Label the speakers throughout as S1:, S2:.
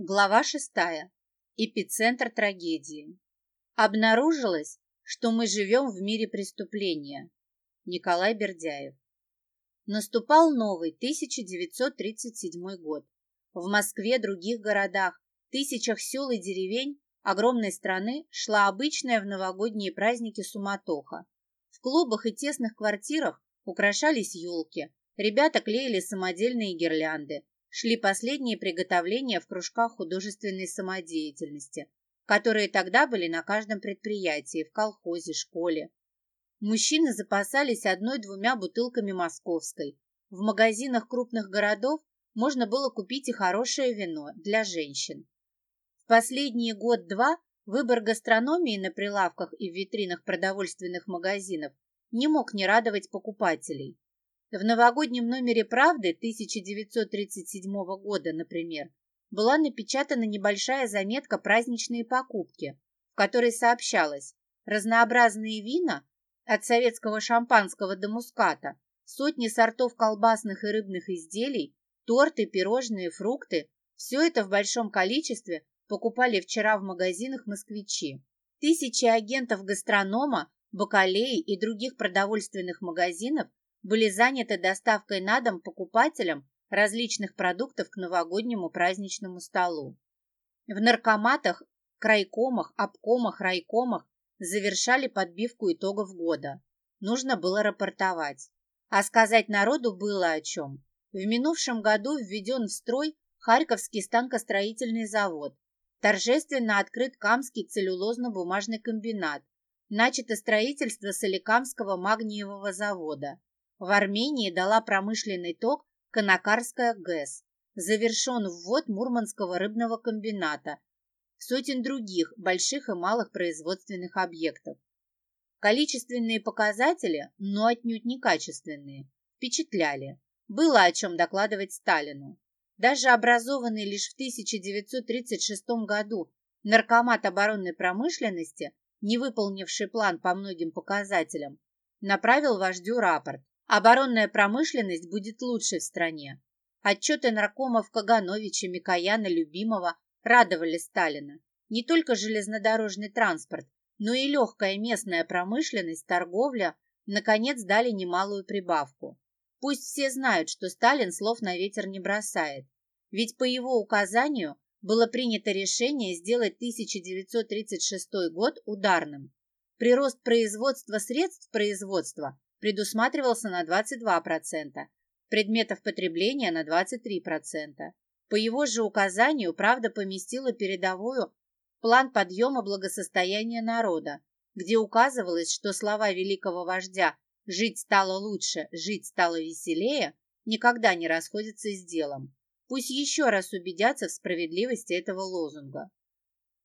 S1: Глава шестая. Эпицентр трагедии. Обнаружилось, что мы живем в мире преступления. Николай Бердяев. Наступал новый 1937 год. В Москве, других городах, тысячах сел и деревень огромной страны шла обычная в новогодние праздники суматоха. В клубах и тесных квартирах украшались елки, ребята клеили самодельные гирлянды, шли последние приготовления в кружках художественной самодеятельности, которые тогда были на каждом предприятии, в колхозе, школе. Мужчины запасались одной-двумя бутылками московской. В магазинах крупных городов можно было купить и хорошее вино для женщин. В последние год-два выбор гастрономии на прилавках и в витринах продовольственных магазинов не мог не радовать покупателей. В новогоднем номере «Правды» 1937 года, например, была напечатана небольшая заметка «Праздничные покупки», в которой сообщалось разнообразные вина от советского шампанского до муската, сотни сортов колбасных и рыбных изделий, торты, пирожные, фрукты – все это в большом количестве покупали вчера в магазинах москвичи. Тысячи агентов гастронома, бакалеи и других продовольственных магазинов были заняты доставкой на дом покупателям различных продуктов к новогоднему праздничному столу. В наркоматах, крайкомах, обкомах, райкомах завершали подбивку итогов года. Нужно было рапортовать. А сказать народу было о чем. В минувшем году введен в строй Харьковский станкостроительный завод, торжественно открыт Камский целлюлозно-бумажный комбинат, начато строительство Соликамского магниевого завода. В Армении дала промышленный ток Канакарская ГЭС. Завершен ввод Мурманского рыбного комбината, сотен других больших и малых производственных объектов. Количественные показатели, но отнюдь не качественные, впечатляли. Было о чем докладывать Сталину. Даже образованный лишь в 1936 году наркомат оборонной промышленности, не выполнивший план по многим показателям, направил вождю рапорт. Оборонная промышленность будет лучшей в стране. Отчеты наркомов Кагановича, Микояна, Любимого радовали Сталина. Не только железнодорожный транспорт, но и легкая местная промышленность, торговля, наконец, дали немалую прибавку. Пусть все знают, что Сталин слов на ветер не бросает. Ведь по его указанию было принято решение сделать 1936 год ударным. Прирост производства средств производства предусматривался на 22%, предметов потребления на 23%. По его же указанию «Правда» поместила передовую план подъема благосостояния народа, где указывалось, что слова великого вождя «жить стало лучше, жить стало веселее» никогда не расходятся с делом. Пусть еще раз убедятся в справедливости этого лозунга.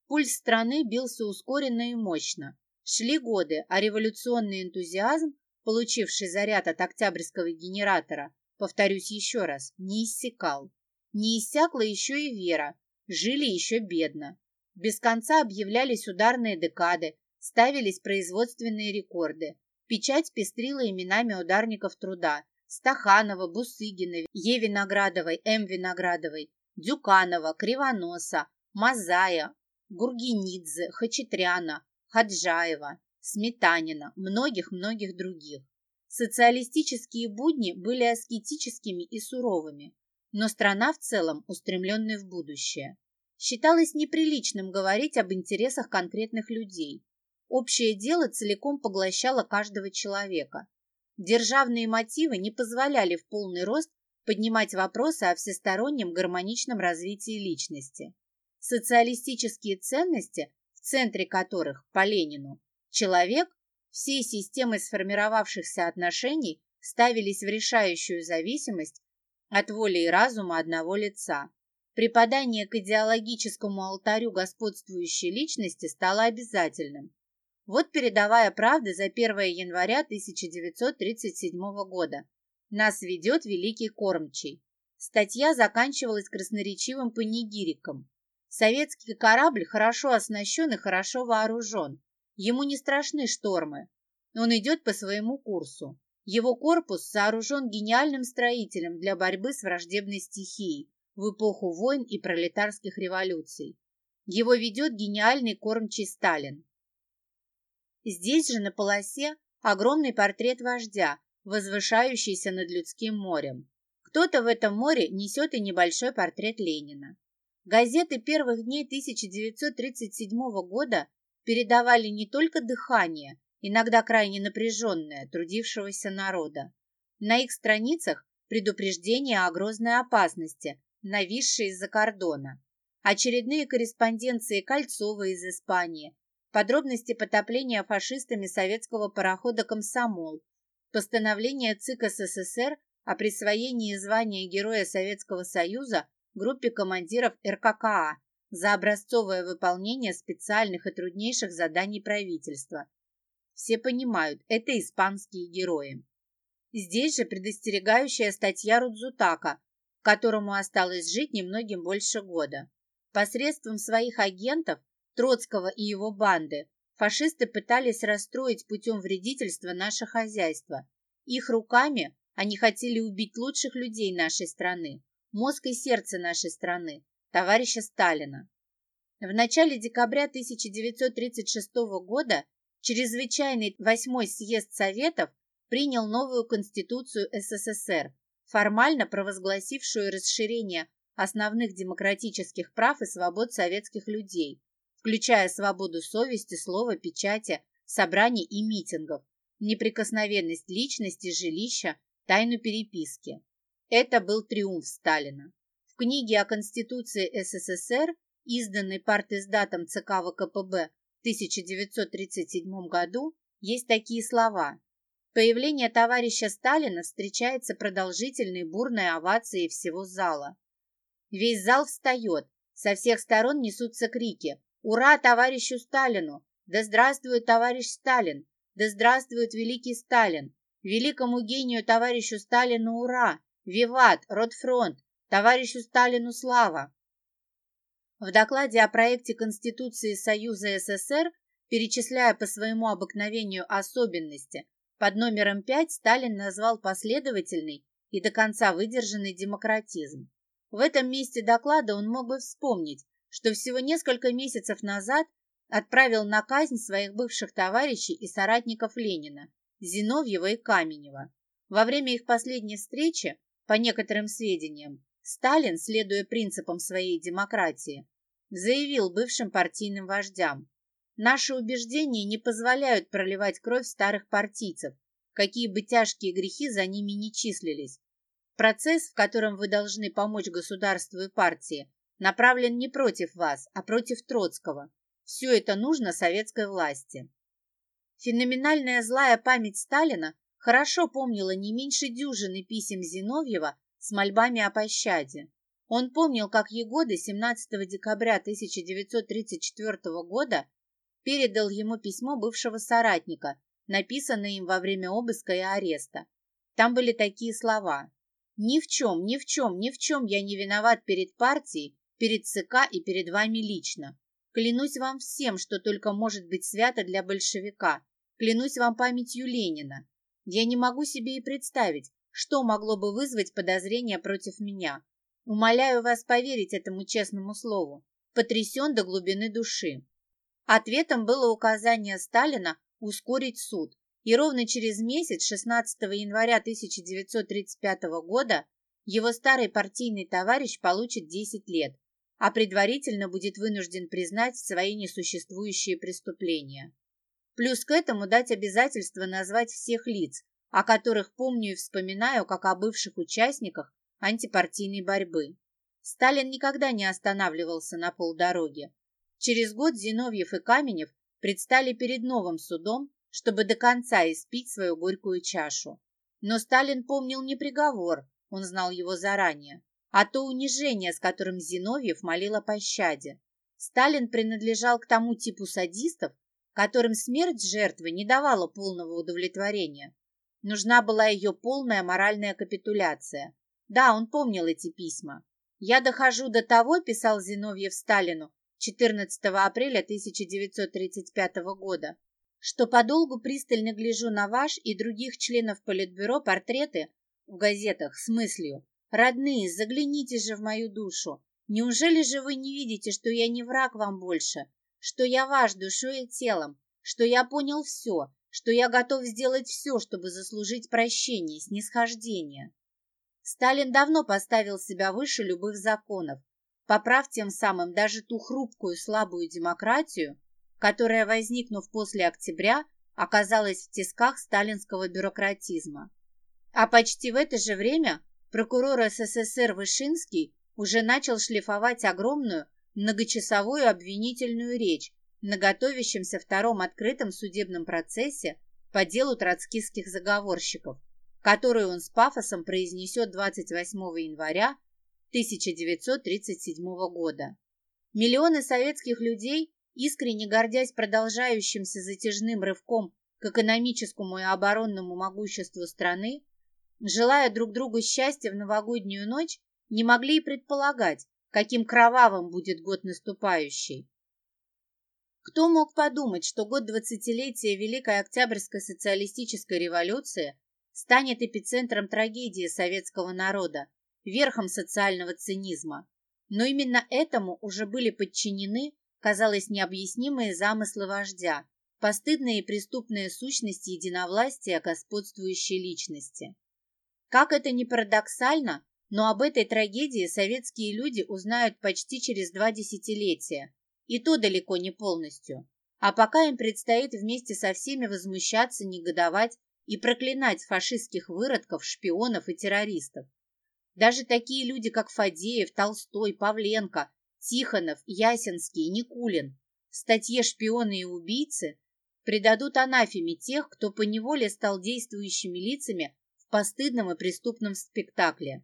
S1: Пульс страны бился ускоренно и мощно. Шли годы, а революционный энтузиазм получивший заряд от октябрьского генератора, повторюсь еще раз, не иссякал. Не иссякла еще и вера, жили еще бедно. Без конца объявлялись ударные декады, ставились производственные рекорды. Печать пестрила именами ударников труда Стаханова, Бусыгина, Е. Виноградовой, М. Виноградовой, Дюканова, Кривоноса, Мазая, Гургенидзе, Хачатряна, Хаджаева. Сметанина, многих-многих других. Социалистические будни были аскетическими и суровыми, но страна в целом устремленная в будущее. Считалось неприличным говорить об интересах конкретных людей. Общее дело целиком поглощало каждого человека. Державные мотивы не позволяли в полный рост поднимать вопросы о всестороннем гармоничном развитии личности. Социалистические ценности, в центре которых, по Ленину, Человек, всей системой сформировавшихся отношений ставились в решающую зависимость от воли и разума одного лица. Преподание к идеологическому алтарю господствующей личности стало обязательным. Вот передовая правда за 1 января 1937 года. Нас ведет великий кормчий. Статья заканчивалась красноречивым панигириком. Советский корабль хорошо оснащен и хорошо вооружен. Ему не страшны штормы. Он идет по своему курсу. Его корпус сооружен гениальным строителем для борьбы с враждебной стихией, в эпоху войн и пролетарских революций. Его ведет гениальный кормчий Сталин. Здесь же на полосе огромный портрет вождя, возвышающийся над людским морем. Кто-то в этом море несет и небольшой портрет Ленина. Газеты первых дней 1937 года передавали не только дыхание, иногда крайне напряженное, трудившегося народа. На их страницах предупреждение о грозной опасности, нависшей из-за кордона. Очередные корреспонденции Кольцова из Испании, подробности потопления фашистами советского парохода «Комсомол», постановление ЦИК СССР о присвоении звания Героя Советского Союза группе командиров РККА за образцовое выполнение специальных и труднейших заданий правительства. Все понимают, это испанские герои. Здесь же предостерегающая статья Рудзутака, которому осталось жить немногим больше года. Посредством своих агентов, Троцкого и его банды, фашисты пытались расстроить путем вредительства наше хозяйство. Их руками они хотели убить лучших людей нашей страны, мозг и сердце нашей страны, товарища Сталина. В начале декабря 1936 года Чрезвычайный восьмой съезд Советов принял новую Конституцию СССР, формально провозгласившую расширение основных демократических прав и свобод советских людей, включая свободу совести, слова, печати, собраний и митингов, неприкосновенность личности, жилища, тайну переписки. Это был триумф Сталина. В книге о Конституции СССР, изданной партиздатом ЦК ВКПБ в 1937 году, есть такие слова. Появление товарища Сталина встречается продолжительной бурной овацией всего зала. Весь зал встает, со всех сторон несутся крики «Ура товарищу Сталину! Да здравствует товарищ Сталин! Да здравствует великий Сталин! Великому гению товарищу Сталину ура! Виват! Ротфронт! Товарищу Сталину слава!» В докладе о проекте Конституции Союза СССР, перечисляя по своему обыкновению особенности, под номером 5 Сталин назвал последовательный и до конца выдержанный демократизм. В этом месте доклада он мог бы вспомнить, что всего несколько месяцев назад отправил на казнь своих бывших товарищей и соратников Ленина, Зиновьева и Каменева. Во время их последней встречи, по некоторым сведениям, Сталин, следуя принципам своей демократии, заявил бывшим партийным вождям, «Наши убеждения не позволяют проливать кровь старых партийцев, какие бы тяжкие грехи за ними не числились. Процесс, в котором вы должны помочь государству и партии, направлен не против вас, а против Троцкого. Все это нужно советской власти. Феноменальная злая память Сталина хорошо помнила не меньше дюжины писем Зиновьева с мольбами о пощаде. Он помнил, как Егода 17 декабря 1934 года передал ему письмо бывшего соратника, написанное им во время обыска и ареста. Там были такие слова. «Ни в чем, ни в чем, ни в чем я не виноват перед партией, перед ЦК и перед вами лично. Клянусь вам всем, что только может быть свято для большевика. Клянусь вам памятью Ленина. Я не могу себе и представить, что могло бы вызвать подозрения против меня. Умоляю вас поверить этому честному слову. Потрясен до глубины души. Ответом было указание Сталина ускорить суд, и ровно через месяц, 16 января 1935 года, его старый партийный товарищ получит 10 лет, а предварительно будет вынужден признать свои несуществующие преступления. Плюс к этому дать обязательство назвать всех лиц, о которых помню и вспоминаю как о бывших участниках антипартийной борьбы. Сталин никогда не останавливался на полдороге. Через год Зиновьев и Каменев предстали перед новым судом, чтобы до конца испить свою горькую чашу. Но Сталин помнил не приговор, он знал его заранее, а то унижение, с которым Зиновьев молил о пощаде. Сталин принадлежал к тому типу садистов, которым смерть жертвы не давала полного удовлетворения. Нужна была ее полная моральная капитуляция. Да, он помнил эти письма. «Я дохожу до того», – писал Зиновьев Сталину 14 апреля 1935 года, что подолгу пристально гляжу на ваш и других членов Политбюро портреты в газетах с мыслью, Родные, загляните же в мою душу. Неужели же вы не видите, что я не враг вам больше, что я ваш душой и телом, что я понял все, что я готов сделать все, чтобы заслужить прощение, снисхождение? Сталин давно поставил себя выше любых законов, поправ тем самым даже ту хрупкую слабую демократию, которая, возникнув после октября, оказалась в тисках сталинского бюрократизма. А почти в это же время прокурор СССР Вышинский уже начал шлифовать огромную многочасовую обвинительную речь на готовящемся втором открытом судебном процессе по делу троцкистских заговорщиков, которую он с пафосом произнесет 28 января 1937 года. Миллионы советских людей, искренне гордясь продолжающимся затяжным рывком к экономическому и оборонному могуществу страны, желая друг другу счастья в новогоднюю ночь, не могли и предполагать, каким кровавым будет год наступающий. Кто мог подумать, что год двадцатилетия Великой Октябрьской социалистической революции станет эпицентром трагедии советского народа, верхом социального цинизма. Но именно этому уже были подчинены, казалось, необъяснимые замыслы вождя, постыдные и преступные сущности единовластия господствующей личности. Как это ни парадоксально, но об этой трагедии советские люди узнают почти через два десятилетия, и то далеко не полностью. А пока им предстоит вместе со всеми возмущаться, негодовать и проклинать фашистских выродков, шпионов и террористов. Даже такие люди, как Фадеев, Толстой, Павленко, Тихонов, Ясенский, Никулин в статье «Шпионы и убийцы» предадут анафеме тех, кто поневоле стал действующими лицами постыдном и преступном спектакле.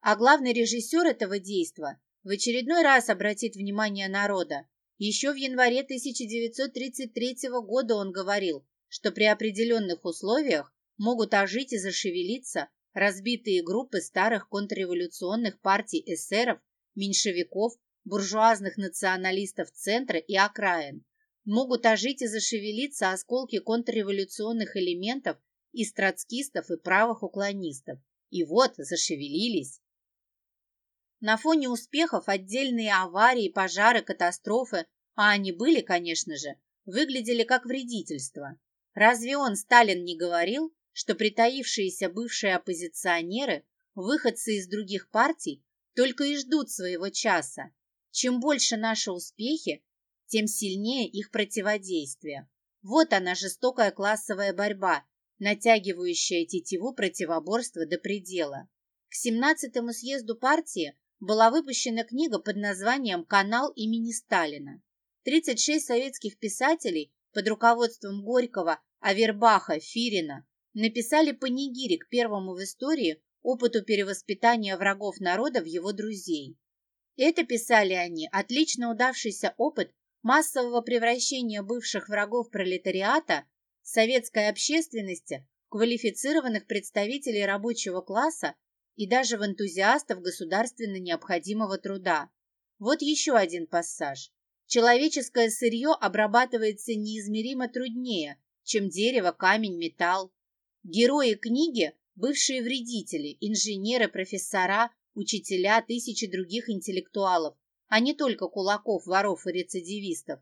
S1: А главный режиссер этого действа в очередной раз обратит внимание народа. Еще в январе 1933 года он говорил, что при определенных условиях могут ожить и зашевелиться разбитые группы старых контрреволюционных партий эсеров, меньшевиков, буржуазных националистов центра и окраин. Могут ожить и зашевелиться осколки контрреволюционных элементов из троцкистов и правых уклонистов. И вот зашевелились. На фоне успехов отдельные аварии, пожары, катастрофы, а они были, конечно же, выглядели как вредительство. Разве он, Сталин, не говорил, что притаившиеся бывшие оппозиционеры, выходцы из других партий, только и ждут своего часа? Чем больше наши успехи, тем сильнее их противодействие. Вот она, жестокая классовая борьба, натягивающая тетиву противоборства до предела. К 17-му съезду партии была выпущена книга под названием «Канал имени Сталина». 36 советских писателей под руководством Горького, Авербаха, Фирина написали панигирик первому в истории опыту перевоспитания врагов народа в его друзей. Это писали они, отлично удавшийся опыт массового превращения бывших врагов пролетариата советской общественности, квалифицированных представителей рабочего класса и даже в энтузиастов государственно необходимого труда. Вот еще один пассаж. Человеческое сырье обрабатывается неизмеримо труднее, чем дерево, камень, металл. Герои книги – бывшие вредители, инженеры, профессора, учителя, тысячи других интеллектуалов, а не только кулаков, воров и рецидивистов,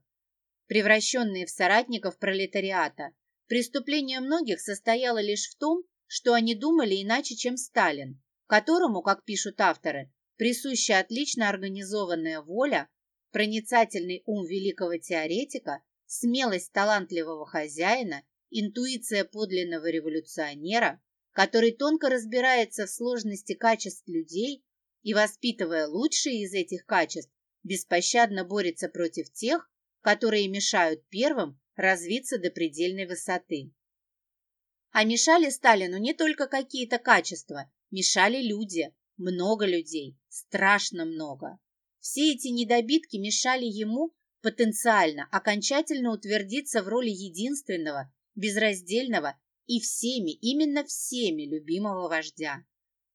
S1: превращенные в соратников пролетариата. Преступление многих состояло лишь в том, что они думали иначе, чем Сталин, которому, как пишут авторы, присуща отлично организованная воля, проницательный ум великого теоретика, смелость талантливого хозяина, интуиция подлинного революционера, который тонко разбирается в сложности качеств людей и, воспитывая лучшие из этих качеств, беспощадно борется против тех, которые мешают первым развиться до предельной высоты. А мешали Сталину не только какие-то качества, мешали люди, много людей, страшно много. Все эти недобитки мешали ему потенциально окончательно утвердиться в роли единственного, безраздельного и всеми, именно всеми любимого вождя.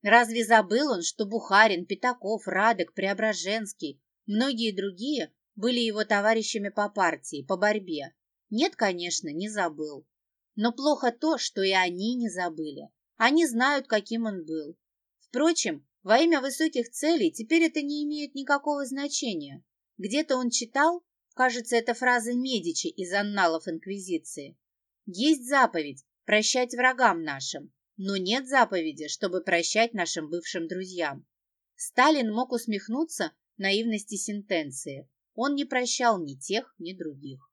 S1: Разве забыл он, что Бухарин, Пятаков, Радек, Преображенский, многие другие были его товарищами по партии, по борьбе, нет, конечно, не забыл. Но плохо то, что и они не забыли. Они знают, каким он был. Впрочем, во имя высоких целей теперь это не имеет никакого значения. Где-то он читал, кажется, это фраза Медичи из анналов Инквизиции. Есть заповедь прощать врагам нашим, но нет заповеди, чтобы прощать нашим бывшим друзьям. Сталин мог усмехнуться наивности сентенции. Он не прощал ни тех, ни других.